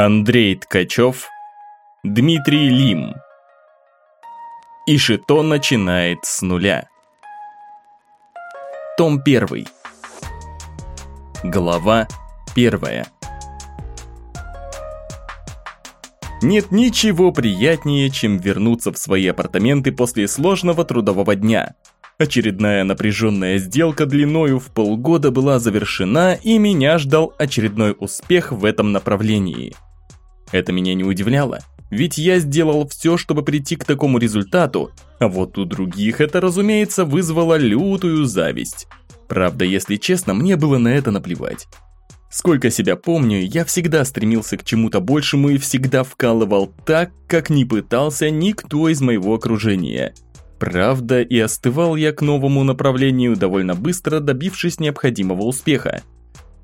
Андрей Ткачев, Дмитрий Лим. Ишито начинает с нуля. Том 1. Глава 1. Нет ничего приятнее, чем вернуться в свои апартаменты после сложного трудового дня. Очередная напряженная сделка длиною в полгода была завершена, и меня ждал очередной успех в этом направлении – это меня не удивляло, ведь я сделал все, чтобы прийти к такому результату, а вот у других это, разумеется, вызвало лютую зависть. Правда, если честно, мне было на это наплевать. Сколько себя помню, я всегда стремился к чему-то большему и всегда вкалывал так, как не пытался никто из моего окружения. Правда, и остывал я к новому направлению довольно быстро, добившись необходимого успеха.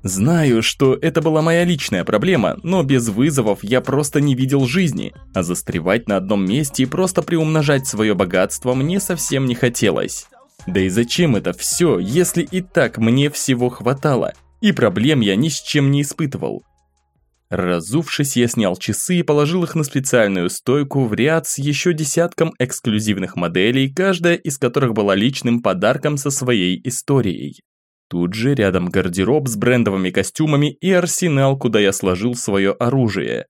Знаю, что это была моя личная проблема, но без вызовов я просто не видел жизни, а застревать на одном месте и просто приумножать свое богатство мне совсем не хотелось. Да и зачем это все, если и так мне всего хватало, и проблем я ни с чем не испытывал. Разувшись, я снял часы и положил их на специальную стойку в ряд с еще десятком эксклюзивных моделей, каждая из которых была личным подарком со своей историей. Тут же рядом гардероб с брендовыми костюмами и арсенал, куда я сложил свое оружие.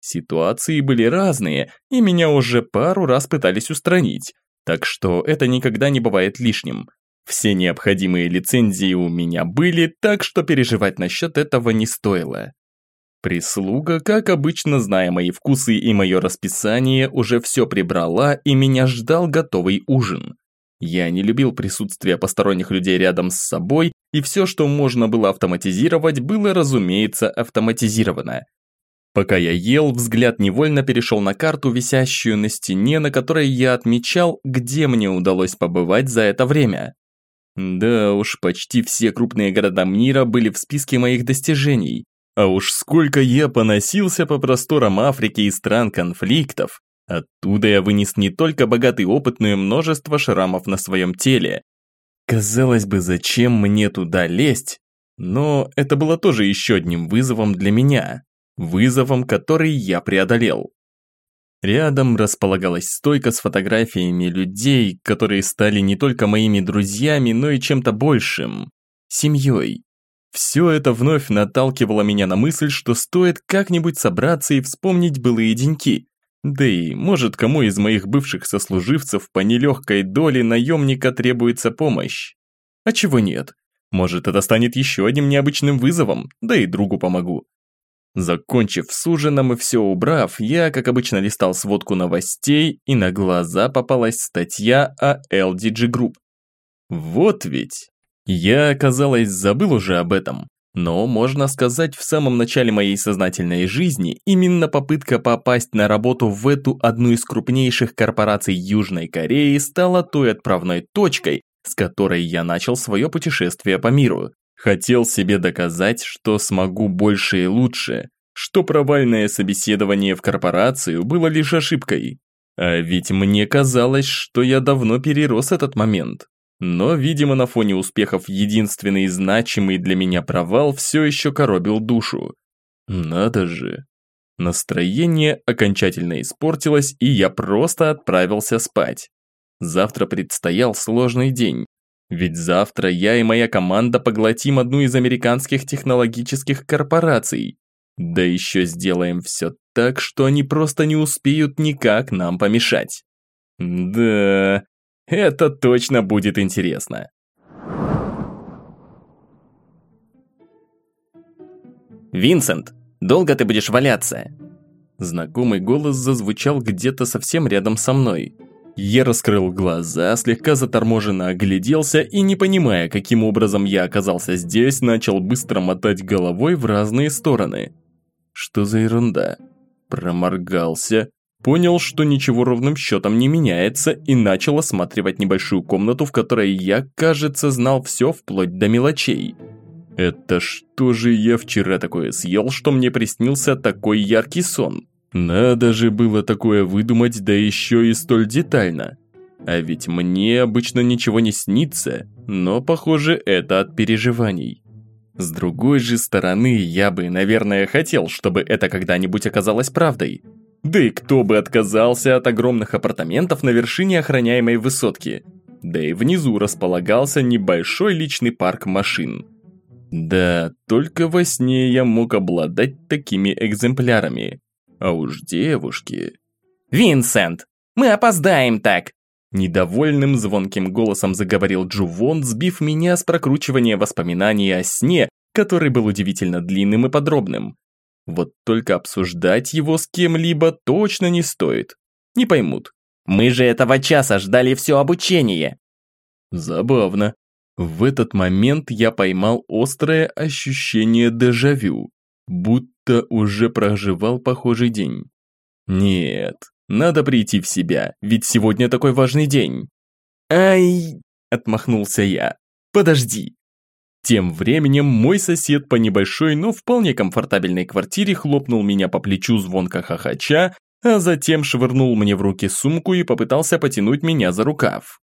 Ситуации были разные, и меня уже пару раз пытались устранить, так что это никогда не бывает лишним. Все необходимые лицензии у меня были, так что переживать насчет этого не стоило. Прислуга, как обычно, зная мои вкусы и мое расписание, уже все прибрала, и меня ждал готовый ужин. Я не любил присутствие посторонних людей рядом с собой, и все, что можно было автоматизировать, было, разумеется, автоматизировано. Пока я ел, взгляд невольно перешел на карту, висящую на стене, на которой я отмечал, где мне удалось побывать за это время. Да уж, почти все крупные города мира были в списке моих достижений. А уж сколько я поносился по просторам Африки и стран конфликтов. Оттуда я вынес не только богатый опыт, но и множество шрамов на своем теле. Казалось бы, зачем мне туда лезть? Но это было тоже еще одним вызовом для меня. Вызовом, который я преодолел. Рядом располагалась стойка с фотографиями людей, которые стали не только моими друзьями, но и чем-то большим. Семьей. Все это вновь наталкивало меня на мысль, что стоит как-нибудь собраться и вспомнить былые деньки. Да и, может, кому из моих бывших сослуживцев по нелегкой доле наемника требуется помощь? А чего нет? Может, это станет еще одним необычным вызовом, да и другу помогу. Закончив с ужином и все убрав, я, как обычно, листал сводку новостей, и на глаза попалась статья о LDG Group. Вот ведь! Я, казалось, забыл уже об этом. Но, можно сказать, в самом начале моей сознательной жизни именно попытка попасть на работу в эту одну из крупнейших корпораций Южной Кореи стала той отправной точкой, с которой я начал свое путешествие по миру. Хотел себе доказать, что смогу больше и лучше, что провальное собеседование в корпорацию было лишь ошибкой. А ведь мне казалось, что я давно перерос этот момент. Но, видимо, на фоне успехов единственный значимый для меня провал все еще коробил душу. Надо же. Настроение окончательно испортилось, и я просто отправился спать. Завтра предстоял сложный день. Ведь завтра я и моя команда поглотим одну из американских технологических корпораций. Да еще сделаем все так, что они просто не успеют никак нам помешать. Да, это точно будет интересно. «Винсент, долго ты будешь валяться?» Знакомый голос зазвучал где-то совсем рядом со мной. Я раскрыл глаза, слегка заторможенно огляделся и, не понимая, каким образом я оказался здесь, начал быстро мотать головой в разные стороны. Что за ерунда? Проморгался, Понял, что ничего ровным счетом не меняется и начал осматривать небольшую комнату, в которой я, кажется, знал все вплоть до мелочей. Это что же я вчера такое съел, что мне приснился такой яркий сон? Надо же было такое выдумать, да еще и столь детально. А ведь мне обычно ничего не снится, но, похоже, это от переживаний. С другой же стороны, я бы, наверное, хотел, чтобы это когда-нибудь оказалось правдой. Да и кто бы отказался от огромных апартаментов на вершине охраняемой высотки. Да и внизу располагался небольшой личный парк машин. Да, только во сне я мог обладать такими экземплярами. А уж девушки... «Винсент, мы опоздаем так!» Недовольным звонким голосом заговорил Джувон, сбив меня с прокручивания воспоминаний о сне, который был удивительно длинным и подробным. Вот только обсуждать его с кем-либо точно не стоит. Не поймут. Мы же этого часа ждали все обучение. Забавно. В этот момент я поймал острое ощущение дежавю, будто уже проживал похожий день. Нет, надо прийти в себя, ведь сегодня такой важный день. Ай, отмахнулся я. Подожди. Тем временем мой сосед по небольшой, но вполне комфортабельной квартире хлопнул меня по плечу звонко хохоча, а затем швырнул мне в руки сумку и попытался потянуть меня за рукав.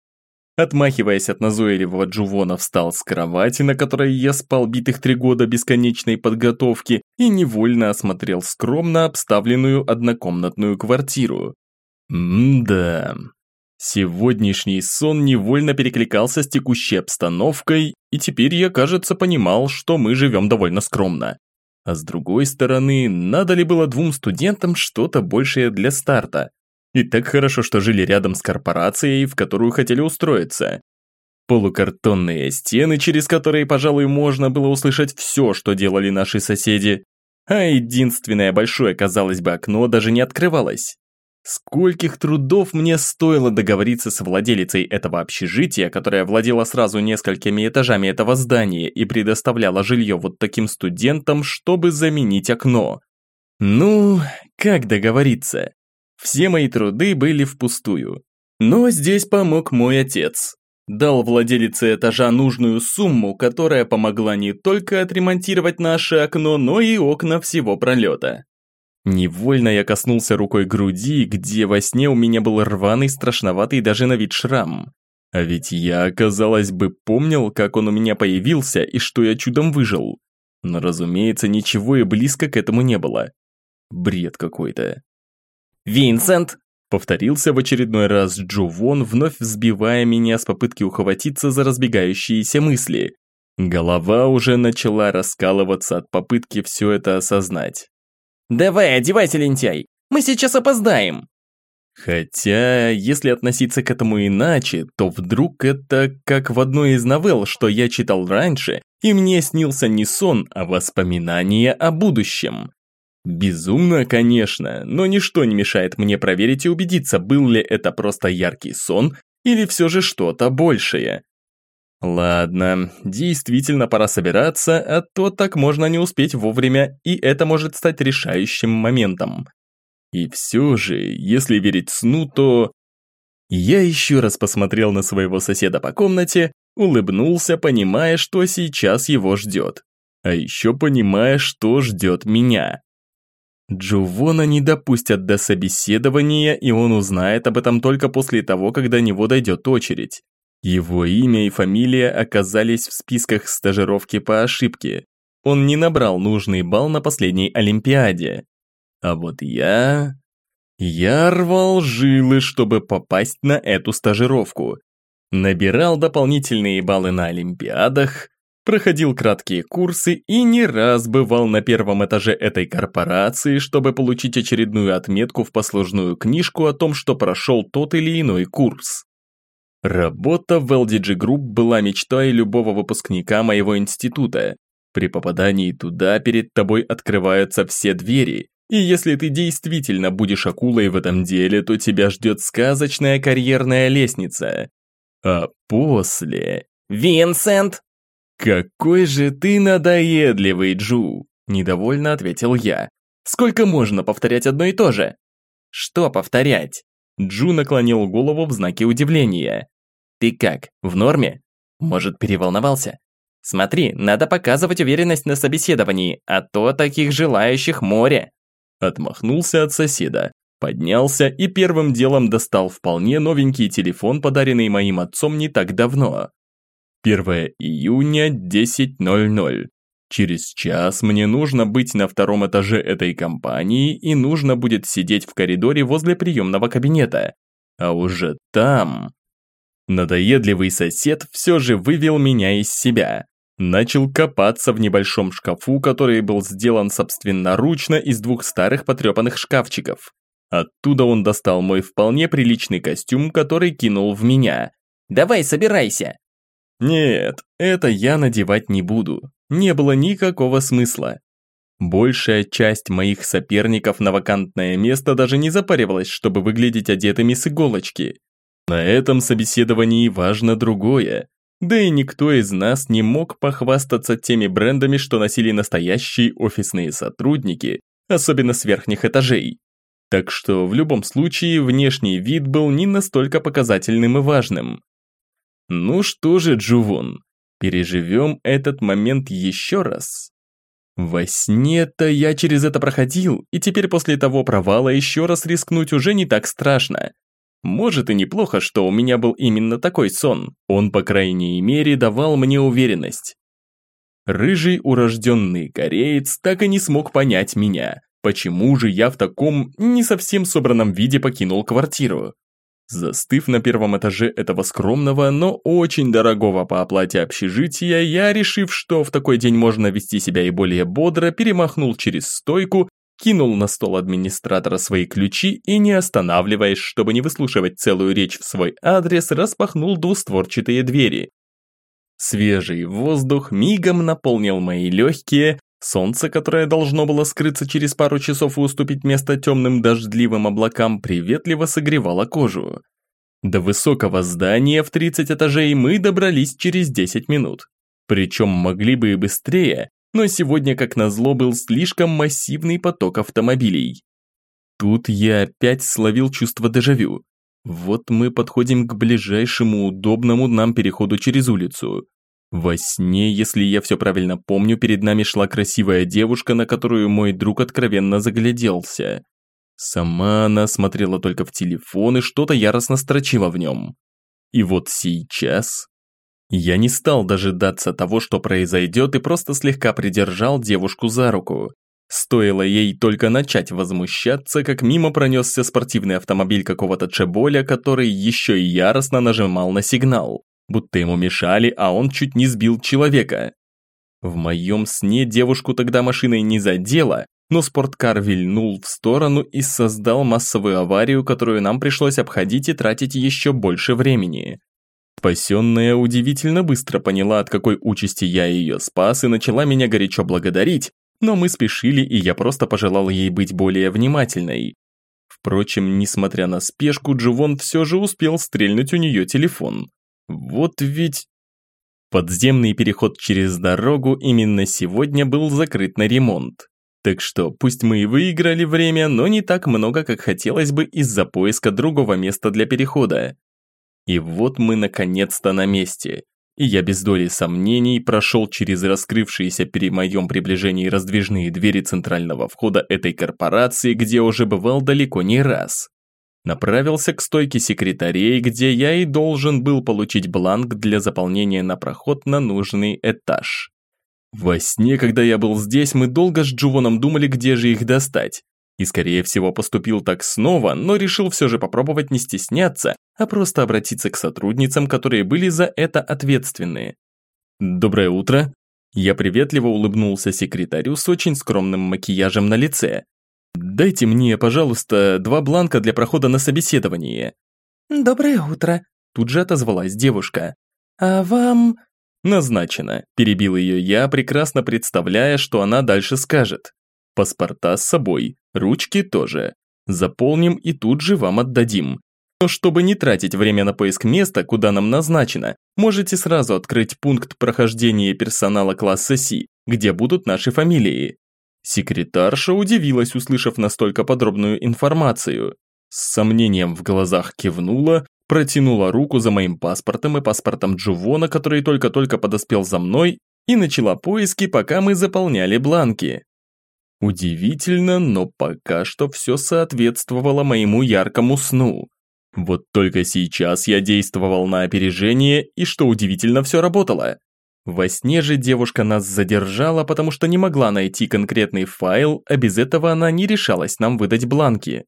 Отмахиваясь от назойливого Джувона, встал с кровати, на которой я спал битых три года бесконечной подготовки, и невольно осмотрел скромно обставленную однокомнатную квартиру. М-да. Сегодняшний сон невольно перекликался с текущей обстановкой, и теперь я, кажется, понимал, что мы живем довольно скромно. А с другой стороны, надо ли было двум студентам что-то большее для старта? И так хорошо, что жили рядом с корпорацией, в которую хотели устроиться. Полукартонные стены, через которые, пожалуй, можно было услышать все, что делали наши соседи. А единственное большое, казалось бы, окно даже не открывалось. Скольких трудов мне стоило договориться с владелицей этого общежития, которая владела сразу несколькими этажами этого здания и предоставляла жилье вот таким студентам, чтобы заменить окно. Ну, как договориться? Все мои труды были впустую. Но здесь помог мой отец. Дал владелице этажа нужную сумму, которая помогла не только отремонтировать наше окно, но и окна всего пролета. Невольно я коснулся рукой груди, где во сне у меня был рваный, страшноватый даже на вид шрам. А ведь я, казалось бы, помнил, как он у меня появился и что я чудом выжил. Но, разумеется, ничего и близко к этому не было. Бред какой-то. «Винсент!» Повторился в очередной раз Джувон, вновь взбивая меня с попытки ухватиться за разбегающиеся мысли. Голова уже начала раскалываться от попытки все это осознать. «Давай, одевайся, лентяй! Мы сейчас опоздаем!» Хотя, если относиться к этому иначе, то вдруг это как в одной из новелл, что я читал раньше, и мне снился не сон, а воспоминание о будущем. Безумно, конечно, но ничто не мешает мне проверить и убедиться, был ли это просто яркий сон или все же что-то большее. Ладно, действительно пора собираться, а то так можно не успеть вовремя, и это может стать решающим моментом. И все же, если верить сну, то... Я еще раз посмотрел на своего соседа по комнате, улыбнулся, понимая, что сейчас его ждет. А еще понимая, что ждет меня. Джувона не допустят до собеседования, и он узнает об этом только после того, когда до него дойдет очередь. Его имя и фамилия оказались в списках стажировки по ошибке. Он не набрал нужный балл на последней Олимпиаде. А вот я... Я рвал жилы, чтобы попасть на эту стажировку. Набирал дополнительные баллы на Олимпиадах, проходил краткие курсы и не раз бывал на первом этаже этой корпорации, чтобы получить очередную отметку в послужную книжку о том, что прошел тот или иной курс. Работа в LDG Group была мечтой любого выпускника моего института. При попадании туда перед тобой открываются все двери, и если ты действительно будешь акулой в этом деле, то тебя ждет сказочная карьерная лестница. А после... «Винсент!» «Какой же ты надоедливый, Джу!» – недовольно ответил я. «Сколько можно повторять одно и то же?» «Что повторять?» Джу наклонил голову в знаке удивления. «Ты как, в норме? Может, переволновался? Смотри, надо показывать уверенность на собеседовании, а то таких желающих море!» Отмахнулся от соседа, поднялся и первым делом достал вполне новенький телефон, подаренный моим отцом не так давно. 1 июня, 10.00. Через час мне нужно быть на втором этаже этой компании и нужно будет сидеть в коридоре возле приемного кабинета. А уже там... Надоедливый сосед все же вывел меня из себя. Начал копаться в небольшом шкафу, который был сделан собственноручно из двух старых потрепанных шкафчиков. Оттуда он достал мой вполне приличный костюм, который кинул в меня. «Давай, собирайся!» Нет, это я надевать не буду. Не было никакого смысла. Большая часть моих соперников на вакантное место даже не запаривалась, чтобы выглядеть одетыми с иголочки. На этом собеседовании важно другое. Да и никто из нас не мог похвастаться теми брендами, что носили настоящие офисные сотрудники, особенно с верхних этажей. Так что в любом случае внешний вид был не настолько показательным и важным. Ну что же, Джувон, переживем этот момент еще раз. Во сне-то я через это проходил, и теперь после того провала еще раз рискнуть уже не так страшно. Может и неплохо, что у меня был именно такой сон, он, по крайней мере, давал мне уверенность. Рыжий урожденный кореец так и не смог понять меня. Почему же я в таком не совсем собранном виде покинул квартиру? Застыв на первом этаже этого скромного, но очень дорогого по оплате общежития, я, решив, что в такой день можно вести себя и более бодро, перемахнул через стойку, кинул на стол администратора свои ключи и, не останавливаясь, чтобы не выслушивать целую речь в свой адрес, распахнул двустворчатые двери. Свежий воздух мигом наполнил мои легкие, Солнце, которое должно было скрыться через пару часов и уступить место темным дождливым облакам, приветливо согревало кожу. До высокого здания в 30 этажей мы добрались через 10 минут. Причем могли бы и быстрее, но сегодня, как назло, был слишком массивный поток автомобилей. Тут я опять словил чувство дежавю. Вот мы подходим к ближайшему удобному нам переходу через улицу. Во сне, если я все правильно помню, перед нами шла красивая девушка, на которую мой друг откровенно загляделся. Сама она смотрела только в телефон и что-то яростно строчила в нем. И вот сейчас... Я не стал дожидаться того, что произойдет, и просто слегка придержал девушку за руку. Стоило ей только начать возмущаться, как мимо пронесся спортивный автомобиль какого-то чеболя, который еще и яростно нажимал на сигнал будто ему мешали, а он чуть не сбил человека. В моем сне девушку тогда машиной не задела, но спорткар вильнул в сторону и создал массовую аварию, которую нам пришлось обходить и тратить еще больше времени. Спасенная удивительно быстро поняла, от какой участи я ее спас и начала меня горячо благодарить, но мы спешили, и я просто пожелал ей быть более внимательной. Впрочем, несмотря на спешку, Дживон все же успел стрельнуть у нее телефон. Вот ведь... Подземный переход через дорогу именно сегодня был закрыт на ремонт. Так что пусть мы и выиграли время, но не так много, как хотелось бы из-за поиска другого места для перехода. И вот мы наконец-то на месте. И я без доли сомнений прошел через раскрывшиеся при моем приближении раздвижные двери центрального входа этой корпорации, где уже бывал далеко не раз. Направился к стойке секретарей, где я и должен был получить бланк для заполнения на проход на нужный этаж. Во сне, когда я был здесь, мы долго с Джувоном думали, где же их достать. И скорее всего поступил так снова, но решил все же попробовать не стесняться, а просто обратиться к сотрудницам, которые были за это ответственны. «Доброе утро!» Я приветливо улыбнулся секретарю с очень скромным макияжем на лице, «Дайте мне, пожалуйста, два бланка для прохода на собеседование». «Доброе утро», – тут же отозвалась девушка. «А вам...» «Назначено», – перебил ее я, прекрасно представляя, что она дальше скажет. «Паспорта с собой, ручки тоже. Заполним и тут же вам отдадим. Но чтобы не тратить время на поиск места, куда нам назначено, можете сразу открыть пункт прохождения персонала класса Си, где будут наши фамилии. Секретарша удивилась, услышав настолько подробную информацию. С сомнением в глазах кивнула, протянула руку за моим паспортом и паспортом Джувона, который только-только подоспел за мной, и начала поиски, пока мы заполняли бланки. Удивительно, но пока что все соответствовало моему яркому сну. Вот только сейчас я действовал на опережение, и что удивительно, все работало. Во сне же девушка нас задержала, потому что не могла найти конкретный файл, а без этого она не решалась нам выдать бланки.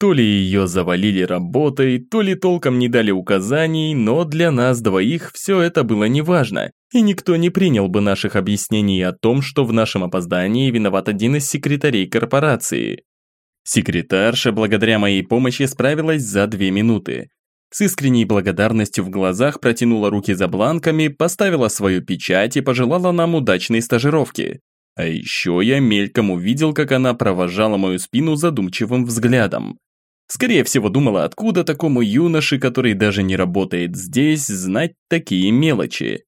То ли ее завалили работой, то ли толком не дали указаний, но для нас двоих все это было неважно, и никто не принял бы наших объяснений о том, что в нашем опоздании виноват один из секретарей корпорации. Секретарша благодаря моей помощи справилась за две минуты. С искренней благодарностью в глазах протянула руки за бланками, поставила свою печать и пожелала нам удачной стажировки. А еще я мельком увидел, как она провожала мою спину задумчивым взглядом. Скорее всего, думала, откуда такому юноше, который даже не работает здесь, знать такие мелочи.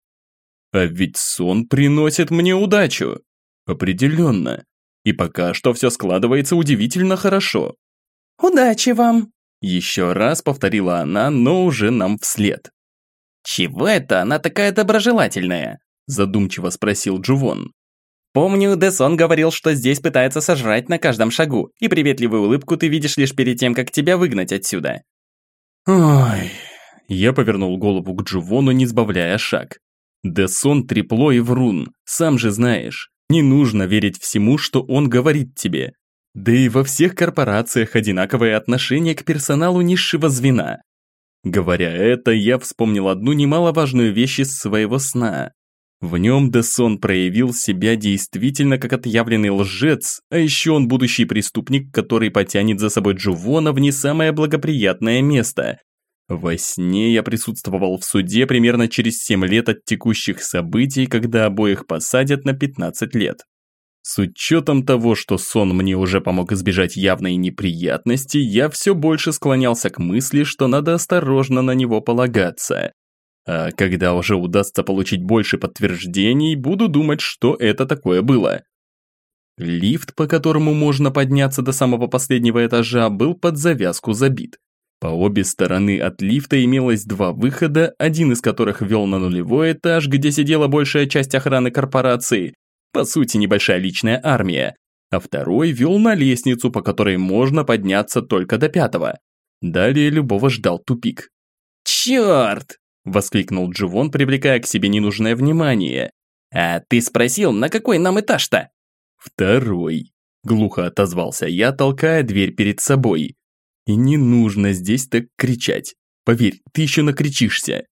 А ведь сон приносит мне удачу. Определенно. И пока что все складывается удивительно хорошо. «Удачи вам!» Еще раз повторила она, но уже нам вслед. «Чего это она такая доброжелательная?» Задумчиво спросил Джувон. «Помню, Десон говорил, что здесь пытается сожрать на каждом шагу, и приветливую улыбку ты видишь лишь перед тем, как тебя выгнать отсюда». «Ой...» Я повернул голову к Джувону, не сбавляя шаг. Десон трепло и врун, сам же знаешь. Не нужно верить всему, что он говорит тебе. Да и во всех корпорациях одинаковое отношение к персоналу низшего звена. Говоря это, я вспомнил одну немаловажную вещь из своего сна. В нем Десон проявил себя действительно как отъявленный лжец, а еще он будущий преступник, который потянет за собой Джувона в не самое благоприятное место. Во сне я присутствовал в суде примерно через 7 лет от текущих событий, когда обоих посадят на 15 лет. С учетом того, что сон мне уже помог избежать явной неприятности, я все больше склонялся к мысли, что надо осторожно на него полагаться. А когда уже удастся получить больше подтверждений, буду думать, что это такое было. Лифт, по которому можно подняться до самого последнего этажа, был под завязку забит. По обе стороны от лифта имелось два выхода, один из которых вел на нулевой этаж, где сидела большая часть охраны корпорации, по сути небольшая личная армия, а второй вел на лестницу, по которой можно подняться только до пятого. Далее любого ждал тупик. «Черт!» – воскликнул Дживон, привлекая к себе ненужное внимание. «А ты спросил, на какой нам этаж-то?» «Второй», – глухо отозвался я, толкая дверь перед собой. «И не нужно здесь так кричать. Поверь, ты еще накричишься».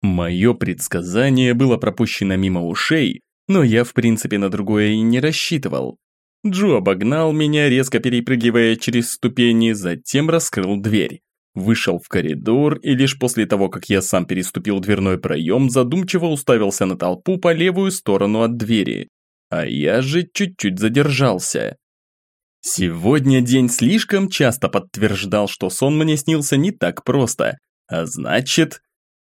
Мое предсказание было пропущено мимо ушей, но я в принципе на другое и не рассчитывал. Джо обогнал меня, резко перепрыгивая через ступени, затем раскрыл дверь. Вышел в коридор и лишь после того, как я сам переступил дверной проем, задумчиво уставился на толпу по левую сторону от двери. А я же чуть-чуть задержался. Сегодня день слишком часто подтверждал, что сон мне снился не так просто. А значит,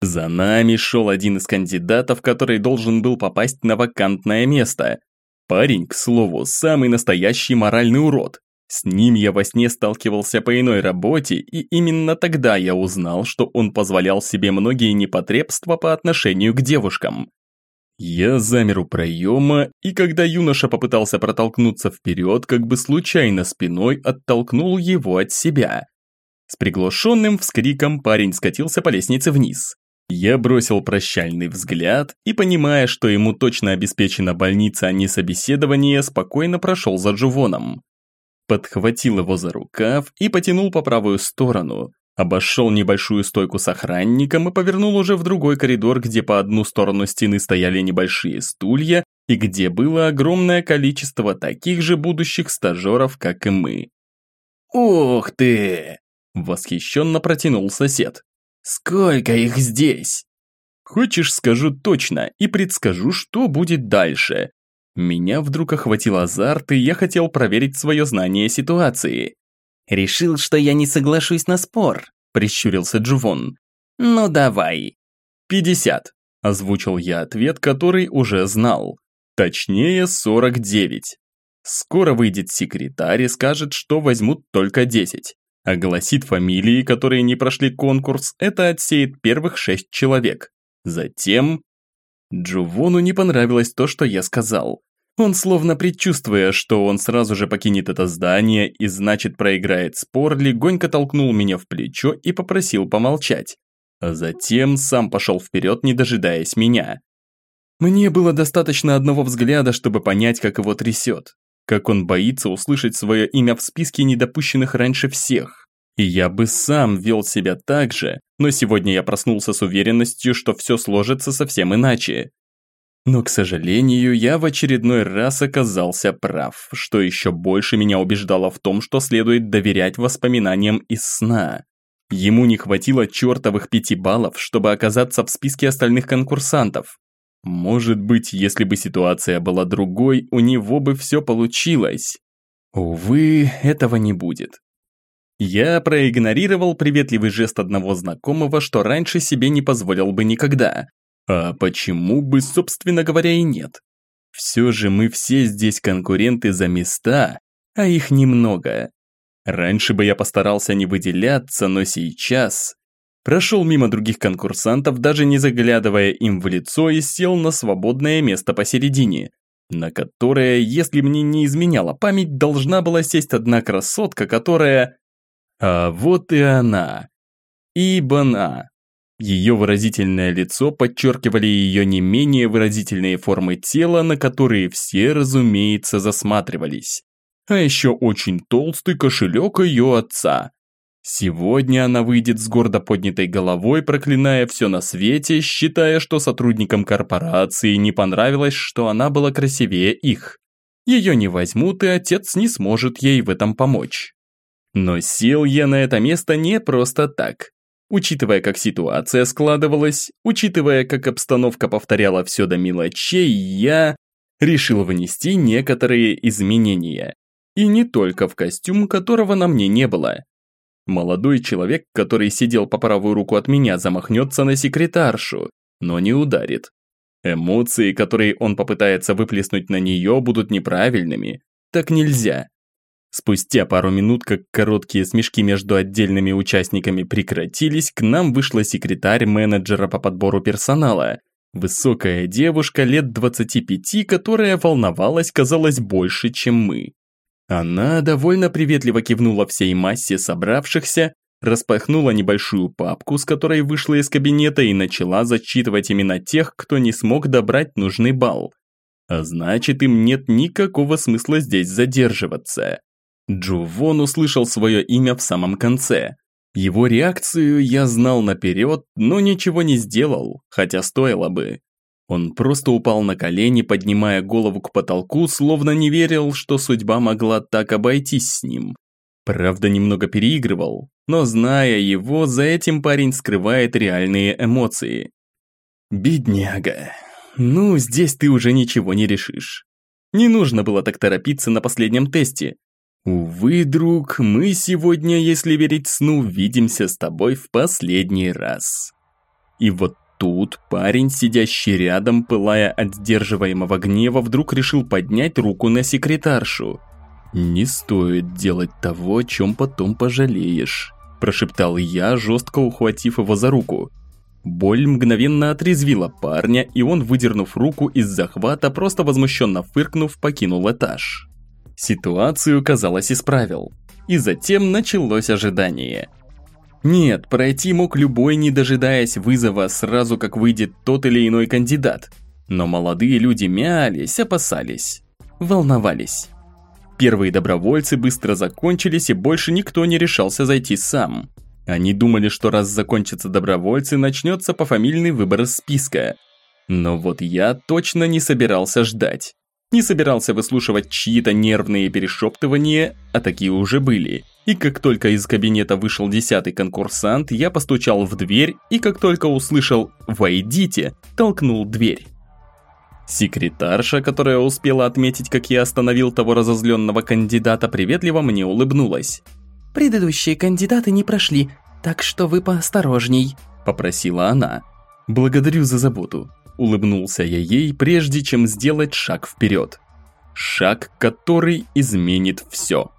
за нами шел один из кандидатов, который должен был попасть на вакантное место. Парень, к слову, самый настоящий моральный урод. С ним я во сне сталкивался по иной работе, и именно тогда я узнал, что он позволял себе многие непотребства по отношению к девушкам. Я замер у проема, и когда юноша попытался протолкнуться вперед, как бы случайно спиной оттолкнул его от себя. С приглушенным вскриком парень скатился по лестнице вниз. Я бросил прощальный взгляд и, понимая, что ему точно обеспечена больница, а не собеседование, спокойно прошел за Джувоном. Подхватил его за рукав и потянул по правую сторону. Обошел небольшую стойку с охранником и повернул уже в другой коридор, где по одну сторону стены стояли небольшие стулья и где было огромное количество таких же будущих стажеров, как и мы. «Ух ты!» – восхищенно протянул сосед. Сколько их здесь? Хочешь, скажу точно и предскажу, что будет дальше. Меня вдруг охватил азарт, и я хотел проверить свое знание ситуации. Решил, что я не соглашусь на спор, прищурился Джувон. Ну давай. Пятьдесят. Озвучил я ответ, который уже знал. Точнее, сорок девять. Скоро выйдет секретарь и скажет, что возьмут только десять. Огласит фамилии, которые не прошли конкурс, это отсеет первых шесть человек. Затем... Джувону не понравилось то, что я сказал. Он, словно предчувствуя, что он сразу же покинет это здание и значит проиграет спор, легонько толкнул меня в плечо и попросил помолчать. А затем сам пошел вперед, не дожидаясь меня. Мне было достаточно одного взгляда, чтобы понять, как его трясет, как он боится услышать свое имя в списке недопущенных раньше всех. И я бы сам вел себя так же, но сегодня я проснулся с уверенностью, что все сложится совсем иначе. Но, к сожалению, я в очередной раз оказался прав, что еще больше меня убеждало в том, что следует доверять воспоминаниям из сна. Ему не хватило чертовых пяти баллов, чтобы оказаться в списке остальных конкурсантов. Может быть, если бы ситуация была другой, у него бы все получилось. Увы, этого не будет. Я проигнорировал приветливый жест одного знакомого, что раньше себе не позволил бы никогда. А почему бы, собственно говоря, и нет? Все же мы все здесь конкуренты за места, а их немного. Раньше бы я постарался не выделяться, но сейчас... Прошел мимо других конкурсантов, даже не заглядывая им в лицо и сел на свободное место посередине, на которое, если мне не изменяла память, должна была сесть одна красотка, которая... А вот и она. Ибана. Ее выразительное лицо подчеркивали ее не менее выразительные формы тела, на которые все, разумеется, засматривались а еще очень толстый кошелек ее отца. Сегодня она выйдет с гордо поднятой головой, проклиная все на свете, считая, что сотрудникам корпорации не понравилось, что она была красивее их. Ее не возьмут, и отец не сможет ей в этом помочь. Но сел я на это место не просто так. Учитывая, как ситуация складывалась, учитывая, как обстановка повторяла все до мелочей, я решил внести некоторые изменения. И не только в костюм, которого на мне не было. Молодой человек, который сидел по правую руку от меня, замахнется на секретаршу, но не ударит. Эмоции, которые он попытается выплеснуть на нее, будут неправильными. Так нельзя. Спустя пару минут, как короткие смешки между отдельными участниками прекратились, к нам вышла секретарь менеджера по подбору персонала. Высокая девушка лет 25, которая волновалась, казалось, больше, чем мы. Она довольно приветливо кивнула всей массе собравшихся, распахнула небольшую папку, с которой вышла из кабинета и начала зачитывать имена тех, кто не смог добрать нужный балл. А значит, им нет никакого смысла здесь задерживаться. Джувон услышал свое имя в самом конце. Его реакцию я знал наперед, но ничего не сделал, хотя стоило бы. Он просто упал на колени, поднимая голову к потолку, словно не верил, что судьба могла так обойтись с ним. Правда, немного переигрывал, но зная его, за этим парень скрывает реальные эмоции. «Бедняга. Ну, здесь ты уже ничего не решишь. Не нужно было так торопиться на последнем тесте. Увы, друг, мы сегодня, если верить сну, видимся с тобой в последний раз». И вот Тут парень, сидящий рядом, пылая от сдерживаемого гнева, вдруг решил поднять руку на секретаршу. «Не стоит делать того, о чем потом пожалеешь», – прошептал я, жестко ухватив его за руку. Боль мгновенно отрезвила парня, и он, выдернув руку из захвата, просто возмущенно фыркнув, покинул этаж. Ситуацию, казалось, исправил. И затем началось ожидание – нет, пройти мог любой, не дожидаясь вызова сразу, как выйдет тот или иной кандидат. Но молодые люди мялись, опасались, волновались. Первые добровольцы быстро закончились, и больше никто не решался зайти сам. Они думали, что раз закончатся добровольцы, начнется пофамильный выбор из списка. Но вот я точно не собирался ждать. Не собирался выслушивать чьи-то нервные перешептывания, а такие уже были – и как только из кабинета вышел десятый конкурсант, я постучал в дверь и как только услышал «Войдите», толкнул дверь. Секретарша, которая успела отметить, как я остановил того разозленного кандидата, приветливо мне улыбнулась. «Предыдущие кандидаты не прошли, так что вы поосторожней», – попросила она. «Благодарю за заботу», – улыбнулся я ей, прежде чем сделать шаг вперед. Шаг, который изменит все.